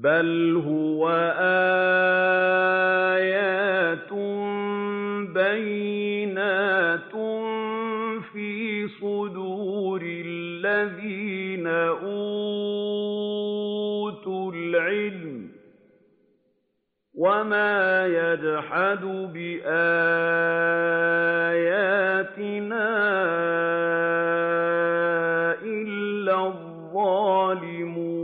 بَلْ هُوَ آيَاتٌ بَيِّنَاتٌ فِي صُدُورِ الَّذِينَ أُوتُوا الْعِلْمَ ۚ وَمَا يَجْحَدُ بِآيَاتِنَا إِلَّا الظَّالِمُونَ